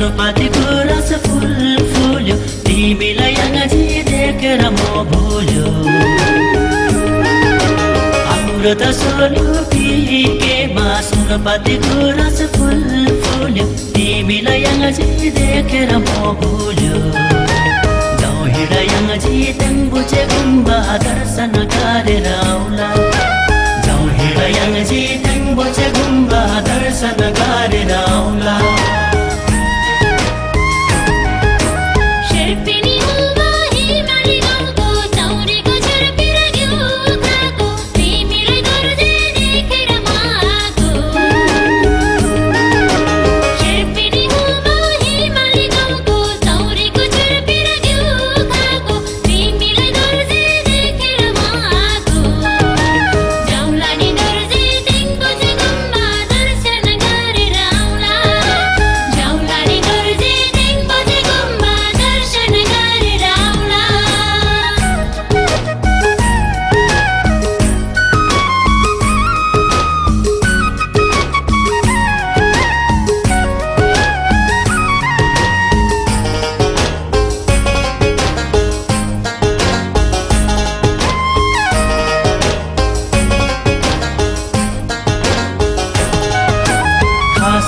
सुनपातीको रस फुल फुल्यो तिमीलाई अङ्गाजी देखेर म भुल्यो हाम्रो त सोलु केमा सुनपातीको रस फुल फुल्यो तिमीलाई अङ्गाजी देखेर म भुल्यो हिँड अङ्गाजी बुझे गुम्बा दर्शन गरेर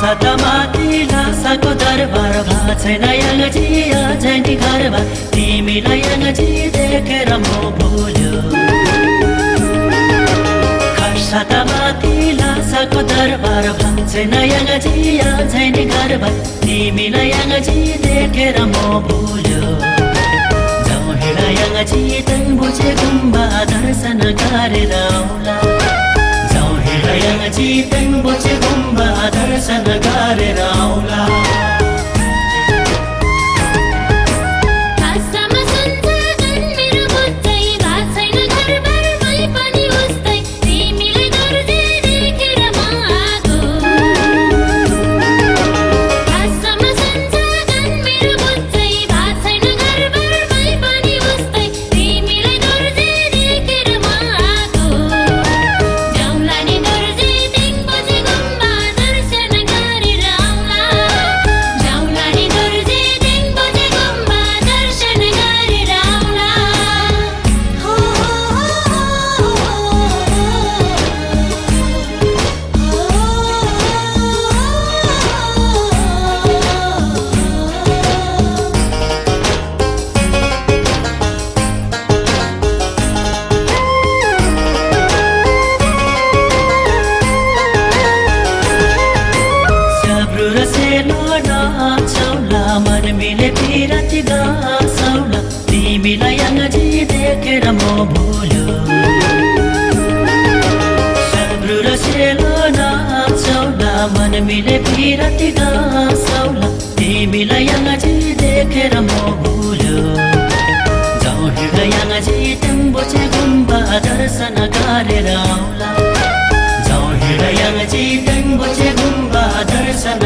सतमाथि लासाको दरबार भएको छैन यङ्जी अझै घरबार तिमीलाई यङ्जी देखेर म भुल्यो सतमाथि लासाको दरबार भएको छैन यङ्जी अझै घरबार तिमीलाई यङ्जी देखेर म भुल्यो जाउँ हिँड यङ्जी तन बुझे गुम्बा दर्शन गरेर दर्शन गरेर मिले पिरती गासौला तिमीलाई अङ्जी देखेर म भुल्यो। जाउँ हिँड बुझे गुम्बा दर्शन गरेर आउला। जाउँ हिँड अङ्जी बुझे गुम्बा दर्शन